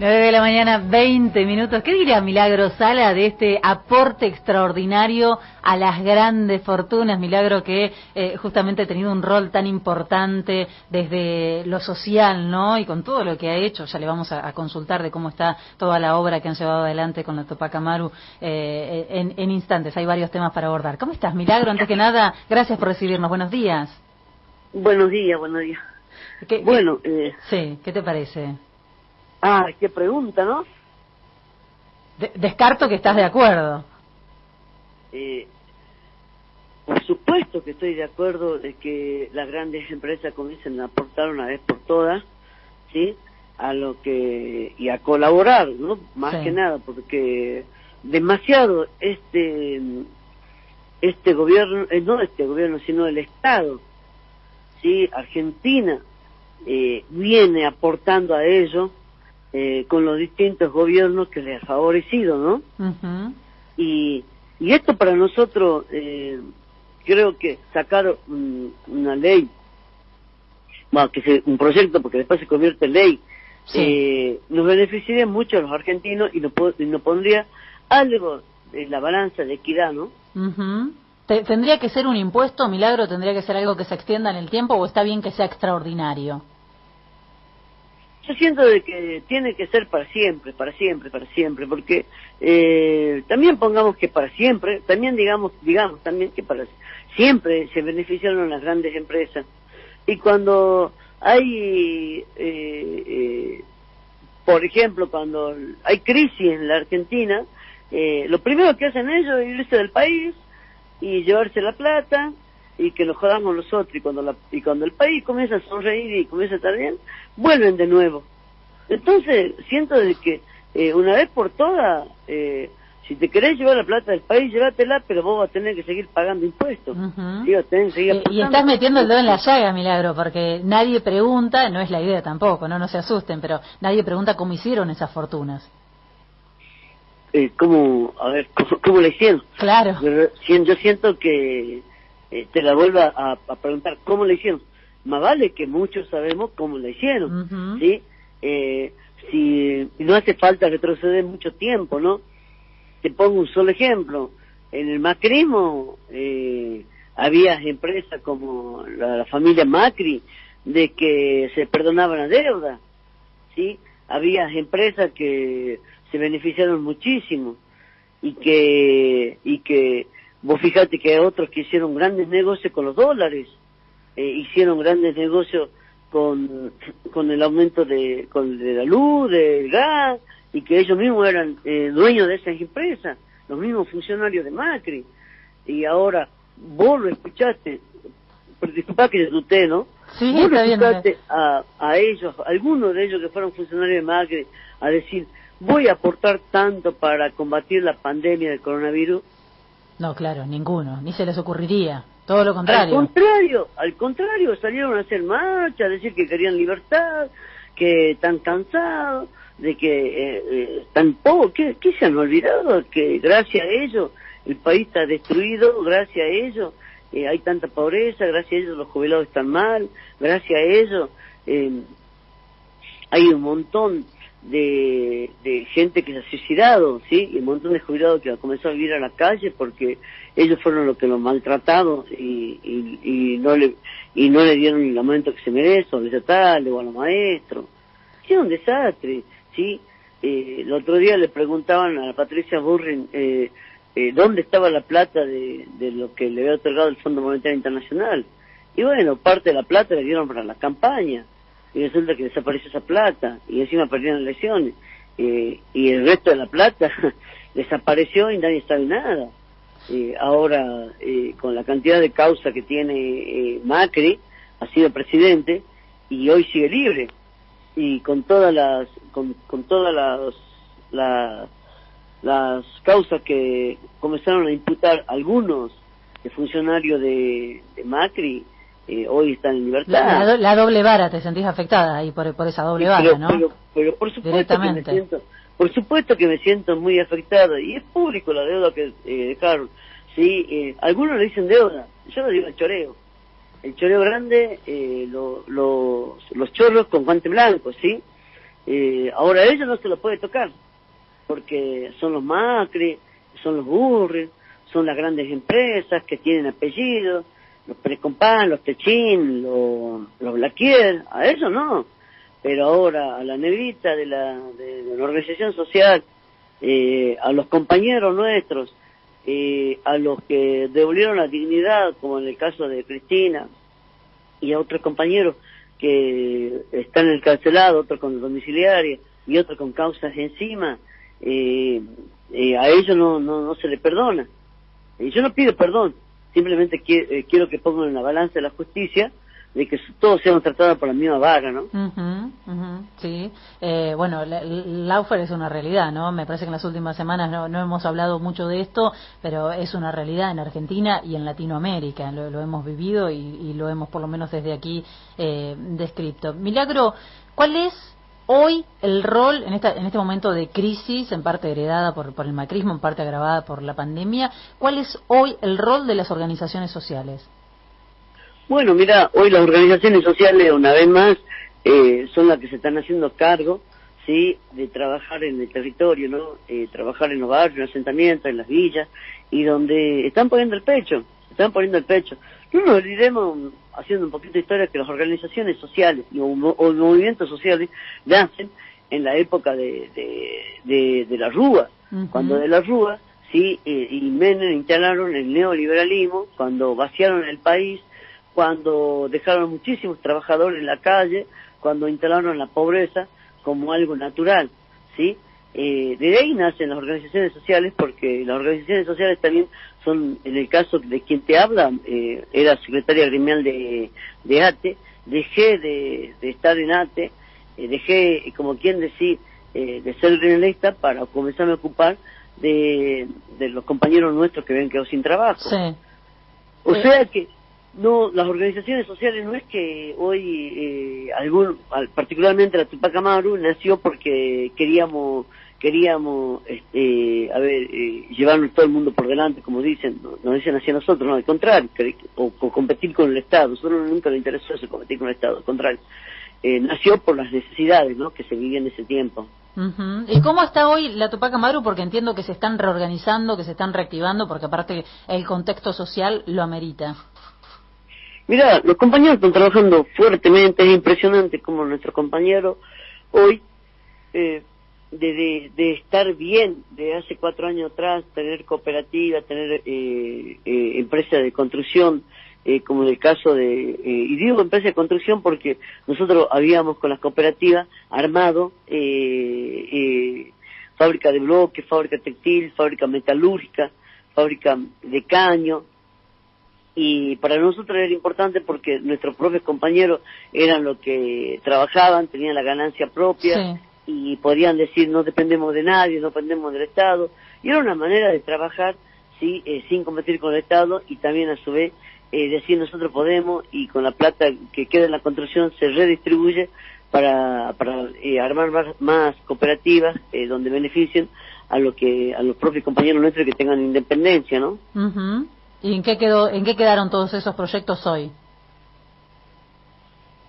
9 de la mañana, 20 minutos. ¿Qué diría Milagro Sala de este aporte extraordinario a las grandes fortunas? Milagro que eh, justamente ha tenido un rol tan importante desde lo social, ¿no? Y con todo lo que ha hecho, ya le vamos a, consultar de cómo está toda la obra que han llevado adelante con la Topac Amaru eh, en, en instantes. Hay varios temas para abordar. ¿Cómo estás, Milagro? Antes que nada, gracias por recibirnos. Buenos días. Buenos días, buenos días. bueno, eh, sí, ¿qué te parece? Ah, qué pregunta, ¿no? descarto que estás de acuerdo. Eh, por supuesto que estoy de acuerdo de que las grandes empresas comiencen a aportar una vez por todas, ¿sí? A lo que y a colaborar, ¿no? Más que nada, porque demasiado este este gobierno, eh, no este gobierno, sino el Estado, sí, Argentina eh, viene aportando a ello eh, con los distintos gobiernos que les ha favorecido, ¿no? y, y esto para nosotros, eh, creo que sacar una ley, bueno, que sea un proyecto porque después se convierte en ley, eh, nos beneficiaría mucho a los argentinos y nos, pondría algo en la balanza de equidad, ¿no? ¿Tendría que ser un impuesto, milagro? ¿Tendría que ser algo que se extienda en el tiempo o está bien que sea extraordinario? Yo siento de que tiene que ser para siempre, para siempre, para siempre, porque eh, también pongamos que para siempre, también digamos, digamos también que para siempre se beneficiaron las grandes empresas. Y cuando hay, eh, eh, por ejemplo, cuando hay crisis en la Argentina, lo primero que hacen ellos es irse del país y llevarse la plata y que nos jodamos nosotros y cuando la, y cuando el país comienza a sonreír y comienza a estar bien vuelven de nuevo. Entonces siento de que eh, una vez por todas eh, si te querés llevar la plata del país llévatela pero vos vas a tener que seguir pagando impuestos. Y, estás metiendo el dedo en la llaga milagro porque nadie pregunta no es la idea tampoco no no se asusten pero nadie pregunta cómo hicieron esas fortunas. Eh, cómo a ver cómo, cómo le hicieron claro. Yo siento que eh, te la vuelva a, preguntar cómo le hicieron. Más vale que muchos sabemos cómo le hicieron, ¿sí? Eh, si no hace falta retroceder mucho tiempo, ¿no? Te pongo un solo ejemplo. En el macrismo eh, había empresas como la, familia Macri de que se perdonaban la deuda, ¿sí? Había empresas que se beneficiaron muchísimo y que y que Vos fíjate que hay otros que hicieron grandes negocios con los dólares, eh, hicieron grandes negocios con, con el aumento de, con, de la luz, del gas, y que ellos mismos eran eh, dueños de esas empresas, los mismos funcionarios de Macri. Y ahora, vos lo escuchaste, disculpa que usted, ¿no? Sí, vos lo escuchaste a, a ellos, algunos de ellos que fueron funcionarios de Macri, a decir, voy a aportar tanto para combatir la pandemia del coronavirus, no, claro, ninguno, ni se les ocurriría. Todo lo contrario. Al contrario, al contrario, salieron a hacer marcha, a decir que querían libertad, que están cansados, de que eh, eh están poco, ¿qué, se han olvidado? Que gracias a ellos el país está destruido, gracias a ellos eh, hay tanta pobreza, gracias a ellos los jubilados están mal, gracias a ellos eh, hay un montón de, de gente que se ha suicidado, ¿sí? Y un montón de jubilados que han comenzado a vivir a la calle porque ellos fueron los que los maltrataron y, y, no le y no le dieron el aumento que se merece, o tal o a los maestros. Sí, un desastre, ¿sí? Eh, el otro día le preguntaban a Patricia Burrin eh, eh, dónde estaba la plata de, de lo que le había otorgado el Fondo Monetario Internacional. Y bueno, parte de la plata le dieron para la campaña y resulta que desapareció esa plata y encima perdieron lesiones eh, y el resto de la plata desapareció y nadie sabe nada. Eh, ahora, eh, con la cantidad de causa que tiene Macri, ha sido presidente y hoy sigue libre y con todas las con, con todas las, las las causas que comenzaron a imputar algunos funcionarios de, de Macri eh, hoy están en libertad. La, doble vara, te sentís afectada ahí por, por esa doble vara, ¿no? Pero, por supuesto que me siento, por supuesto que me siento muy afectado y es público la deuda que eh, dejaron. Sí, eh, algunos le dicen deuda, yo lo digo el choreo. El choreo grande, eh, los chorros con guante blanco, ¿sí? ahora ellos no se lo puede tocar, porque son los Macri, son los Burri, son las grandes empresas que tienen apellidos, los Precompan, los Techín, los, los Blaquier, a ellos no. Pero ahora a la negrita de la, de, la organización social, eh, a los compañeros nuestros, eh, a los que devolvieron la dignidad, como en el caso de Cristina, y a otros compañeros que están en el carcelado, otros con domiciliaria y otros con causas encima, eh, eh, a ellos no, no, no se les perdona. Y yo no pido perdón, simplemente eh, quiero que pongan en la balanza la justicia de que todos sean tratados por la misma vaga, ¿no? sí. Eh, bueno, Laufer es una realidad, ¿no? Me parece que en las últimas semanas no, no, hemos hablado mucho de esto, pero es una realidad en Argentina y en Latinoamérica. Lo, hemos vivido y, lo hemos, por lo menos desde aquí, eh, descrito. Milagro, ¿cuál es hoy el rol en, esta, en este momento de crisis, en parte heredada por, por el macrismo, en parte agravada por la pandemia, cuál es hoy el rol de las organizaciones sociales? Bueno, mira, hoy las organizaciones sociales, una vez más, eh, son las que se están haciendo cargo, ¿sí?, de trabajar en el territorio, ¿no?, eh, trabajar en los barrios, en los asentamientos, en las villas, y donde están poniendo el pecho, están poniendo el pecho. No nos olvidemos, haciendo un poquito de historia, que las organizaciones sociales o, movimientos sociales nacen en la época de, de, de, la Rúa, cuando de la Rúa, sí, eh, y Menem instalaron el neoliberalismo, cuando vaciaron el país, cuando dejaron muchísimos trabajadores en la calle, cuando instalaron la pobreza como algo natural, ¿sí? Eh, de ahí nacen las organizaciones sociales porque las organizaciones sociales también son, en el caso de quien te habla, eh, era secretaria gremial de, de ATE, dejé de, estar en ATE, eh, dejé, como quien decir, eh, de ser gremialista para comenzarme a ocupar de, de los compañeros nuestros que habían quedado sin trabajo. Sí. O sea que no, las organizaciones sociales no es que hoy, eh, algún, particularmente la Tupac Amaru, nació porque queríamos, queríamos, este, a ver, eh, llevarnos todo el mundo por delante, como dicen, no, nos dicen hacia nosotros, no, al contrario, o, competir con el Estado. A nosotros nunca nos interesó eso, competir con el Estado, al contrario. Eh, nació por las necesidades, ¿no?, que se vivían en ese tiempo. ¿Y cómo está hoy la Tupac Amaru? Porque entiendo que se están reorganizando, que se están reactivando, porque aparte el contexto social lo amerita. Mira, los compañeros están trabajando fuertemente, es impresionante como nuestros compañeros hoy, eh, de, de, estar bien de hace cuatro años atrás, tener cooperativa, tener eh, eh, empresa de construcción, eh, como en el caso de, eh, y digo empresa de construcción porque nosotros habíamos con las cooperativas armado eh, fábrica de bloques, fábrica textil, fábrica metalúrgica, fábrica de caño, y para nosotros era importante porque nuestros propios compañeros eran los que trabajaban, tenían la ganancia propia y podían decir no dependemos de nadie, no dependemos del Estado y era una manera de trabajar sí eh, sin competir con el Estado y también a su vez eh, decir nosotros podemos y con la plata que queda en la construcción se redistribuye para, para eh, armar más, cooperativas donde beneficien a lo que a los propios compañeros nuestros que tengan independencia, ¿no? ¿Y en qué, quedó, en qué quedaron todos esos proyectos hoy?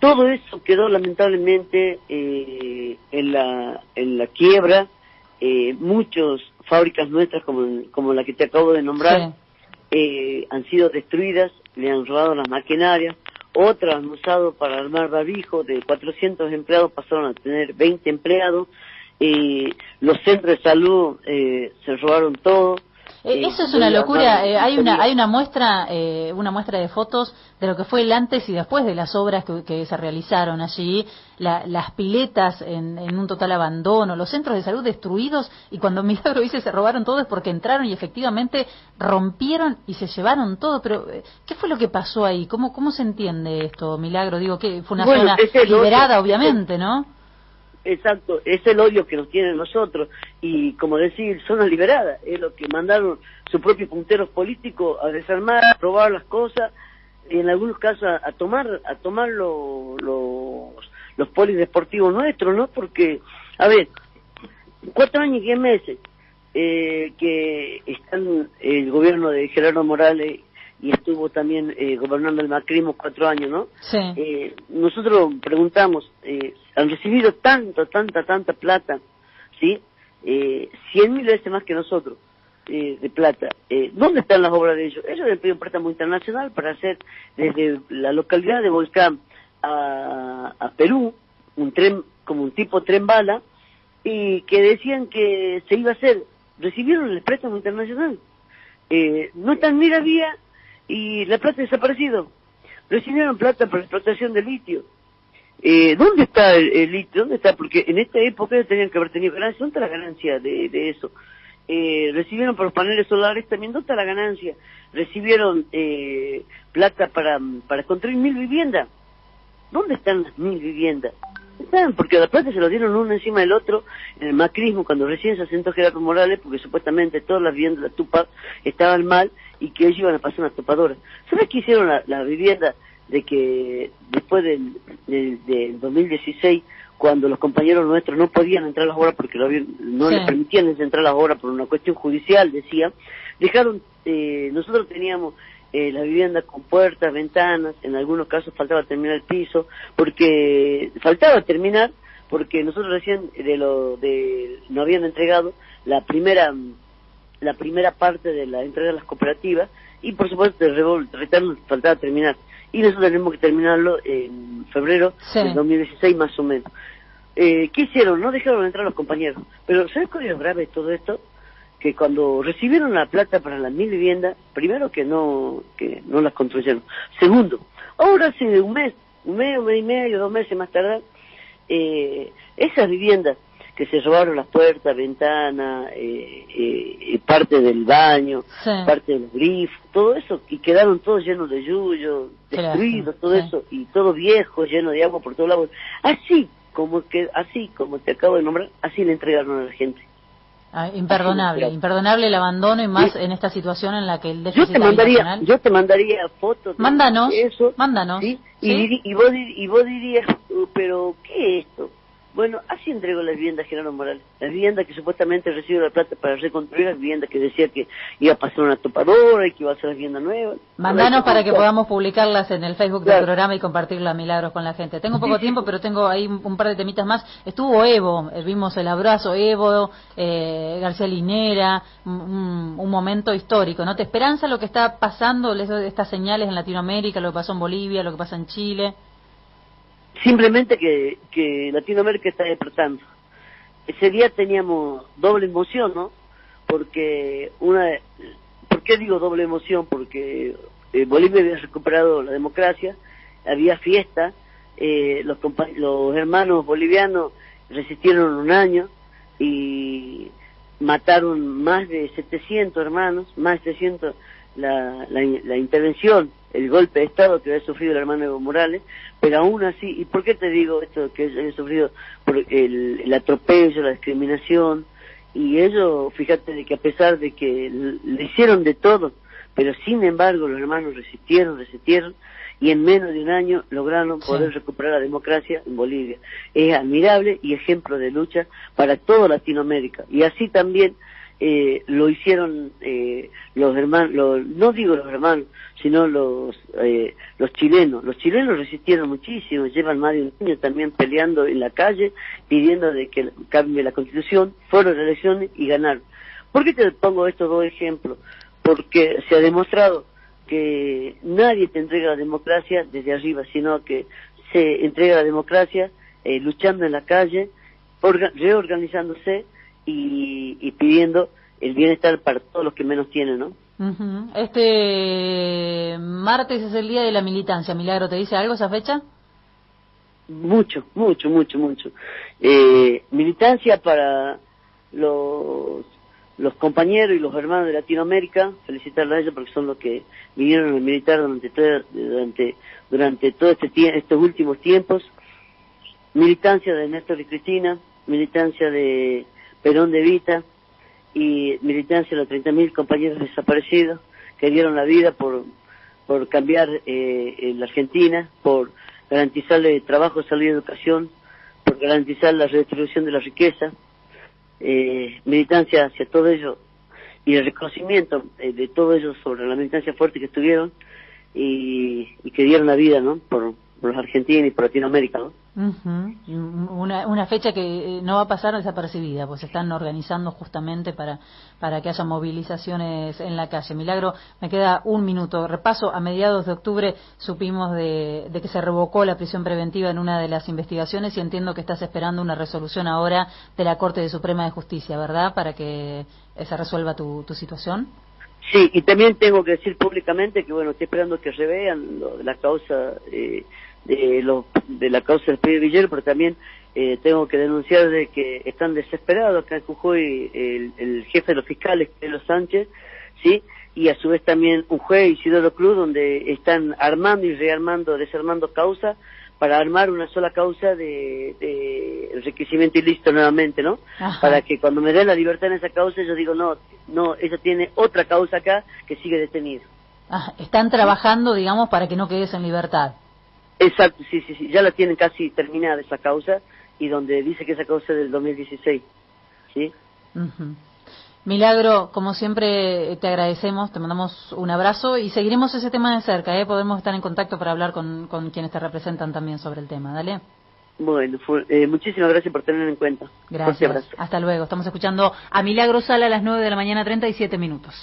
Todo eso quedó lamentablemente eh, en, la, en la quiebra. Eh, muchas fábricas nuestras, como, como la que te acabo de nombrar, eh, han sido destruidas, le han robado las maquinarias. Otras han usado para armar barbijos, de 400 empleados pasaron a tener 20 empleados. Eh, los centros de salud eh, se robaron todo. Eh, eso es una locura. Eh, hay una hay una muestra eh, una muestra de fotos de lo que fue el antes y después de las obras que, se realizaron allí, las piletas en, un total abandono, los centros de salud destruidos y cuando Milagro dice se robaron todo es porque entraron y efectivamente rompieron y se llevaron todo. Pero ¿qué fue lo que pasó ahí? ¿Cómo cómo se entiende esto, Milagro? Digo que fue una zona liberada, obviamente, ¿no? Exacto, es el odio que nos tienen nosotros y como decir, zona liberada, es lo que mandaron sus propios punteros políticos a desarmar, a robar las cosas y en algunos casos a, tomar a tomar los los polideportivos nuestros, ¿no? Porque, a ver, cuatro años y diez meses eh, que están el gobierno de Gerardo Morales y estuvo también eh, gobernando el macrismo cuatro años, ¿no? Sí. Eh, nosotros preguntamos, eh, han recibido tanto, tanta, tanta plata, ¿sí? Eh, cien mil veces más que nosotros eh, de plata. Eh, ¿Dónde están las obras de ellos? Ellos le piden un préstamo internacional para hacer desde la localidad de Volcán a, a Perú un tren, como un tipo tren bala, y que decían que se iba a hacer. Recibieron el préstamo internacional. Eh, no están ni la vía y la plata ha desaparecido. Recibieron plata para la explotación de litio. Eh, ¿Dónde está el, litio? ¿Dónde está? Porque en esta época tenían que haber tenido ganancia. ¿Dónde está la ganancia de, eso? Eh, recibieron por los paneles solares también. ¿Dónde está la ganancia? Recibieron eh, plata para, para construir mil viviendas. ¿Dónde están las mil viviendas? Están, porque la plata se lo dieron uno encima del otro en el macrismo cuando recién se asentó Gerardo Morales porque supuestamente todas las viviendas de la Tupac estaban mal y que ellos iban a pasar una topadora. ¿Sabes qué hicieron la, la vivienda de que después del, del, del 2016 cuando los compañeros nuestros no podían entrar a las obras porque lo habían- no Sí. les permitían entrar a las obras por una cuestión judicial, decía, dejaron, eh, nosotros teníamos eh, la vivienda con puertas, ventanas, en algunos casos faltaba terminar el piso, porque faltaba terminar, porque nosotros recién de lo de no habían entregado la primera la primera parte de la entrega de las cooperativas y por supuesto el retorno faltaba terminar y nosotros tenemos que terminarlo en febrero Sí. del 2016 más o menos. Eh, ¿Qué hicieron? No dejaron entrar los compañeros. Pero ¿sabes cuál es lo grave de todo esto? Que cuando recibieron la plata para las mil viviendas, primero que no que no las construyeron. Segundo, ahora hace un mes, un mes, un mes y medio, dos meses más tarde, eh, esas viviendas que se robaron las puertas, ventanas, eh, eh, parte del baño, Sí. parte de los grifos, todo eso, y quedaron todos llenos de yuyo, Claro, destruidos, todo sí. eso, y todo viejo, lleno de agua por todos lados. Así como que, así como te acabo de nombrar, así le entregaron a la gente. Ah, imperdonable, imperdonable el abandono y más Sí. en esta situación en la que el Yo déficit te mandaría, yo te mandaría fotos de Mándanos, eso, mándanos, ¿sí? ¿sí? Y, y vos, y vos dirías, "Uh, pero ¿qué es esto? Bueno, así entregó la vivienda Gerardo Morales. La vivienda que supuestamente recibió la plata para reconstruir, la vivienda que decía que iba a pasar una topadora y que iba a hacer la vivienda nueva. Mandanos para que podamos publicarlas en el Facebook del programa y compartirla a Milagros con la gente. Tengo poco Sí, tiempo, pero tengo ahí un, par de temitas más. Estuvo Evo, eh, vimos el abrazo Evo, eh, García Linera, un, un- momento histórico. ¿No te esperanza lo que está pasando, estas señales en Latinoamérica, lo que pasó en Bolivia, lo que pasa en Chile? Simplemente que, que Latinoamérica está despertando. Ese día teníamos doble emoción, ¿no? Porque una... ¿Por qué digo doble emoción? Porque eh, Bolivia había recuperado la democracia, había fiesta, eh, los, los hermanos bolivianos resistieron un año y mataron más de 700 hermanos, más de 700 la, la, la intervención, el golpe de Estado que había sufrido el hermano Evo Morales, pero aún así, ¿y por qué te digo esto que había sufrido por el, el atropello, la discriminación? Y ellos, fíjate de que a pesar de que le hicieron de todo, pero sin embargo los hermanos resistieron, resistieron, y en menos de un año lograron Sí. poder recuperar la democracia en Bolivia. Es admirable y ejemplo de lucha para toda Latinoamérica. Y así también eh, lo hicieron eh, los hermanos, los- no digo los hermanos, sino los eh, los chilenos. Los chilenos resistieron muchísimo, llevan más de un año también peleando en la calle, pidiendo de que cambie la constitución, fueron a elecciones y ganaron. ¿Por qué te pongo estos dos ejemplos? Porque se ha demostrado que nadie te entrega la democracia desde arriba, sino que se entrega la democracia eh, luchando en la calle, orga- reorganizándose y, y pidiendo el bienestar para todos los que menos tienen, ¿no? Este martes es el día de la militancia. Milagro, ¿te dice algo esa fecha? Mucho, mucho, mucho, mucho. Eh, militancia para los, los compañeros y los hermanos de Latinoamérica, felicitarles a ellos porque son los que vinieron a militar durante todo, durante, durante todo este tie- estos últimos tiempos. Militancia de Néstor y Cristina, militancia de Perón de Vita y militancia de los 30.000 compañeros desaparecidos que dieron la vida por, por cambiar eh, la Argentina, por garantizarle trabajo, salud y educación, por garantizar la redistribución de la riqueza, eh, militancia hacia todo ello. y el reconocimiento eh, de todos ellos sobre la militancia fuerte que estuvieron y, y que dieron la vida, ¿no? Por, por los argentinos y por Latinoamérica, ¿no? una, una fecha que eh, no va a pasar desapercibida, pues están organizando justamente para, para que haya movilizaciones en la calle. Milagro, me queda un minuto. Repaso, a mediados de octubre supimos de, de que se revocó la prisión preventiva en una de las investigaciones y entiendo que estás esperando una resolución ahora de la Corte de Suprema de Justicia, ¿verdad? Para que se resuelva tu, tu situación. Sí, y también tengo que decir públicamente que, bueno, estoy esperando que revean la causa eh, de, lo, de la causa del Pedro Villero, pero también eh, tengo que denunciar de que están desesperados acá en Jujuy el, el jefe de los fiscales, Pedro Sánchez, ¿sí? Y a su vez también un juez, Isidoro Cruz, donde están armando y rearmando, desarmando causa para armar una sola causa de, de enriquecimiento ilícito nuevamente, ¿no? Para que cuando me den la libertad en esa causa, yo digo, no, no, ella tiene otra causa acá que sigue detenido. Ah, están trabajando, digamos, para que no quedes en libertad. Exacto, sí, sí, sí, ya la tienen casi terminada esa causa y donde dice que esa causa es del 2016, ¿sí? Milagro, como siempre te agradecemos, te mandamos un abrazo y seguiremos ese tema de cerca, ¿eh? podemos estar en contacto para hablar con, con quienes te representan también sobre el tema, dale. Bueno, eh, muchísimas gracias por tenerlo en cuenta. Gracias. Hasta luego. Estamos escuchando a Milagro Sala a las 9 de la mañana, 37 minutos.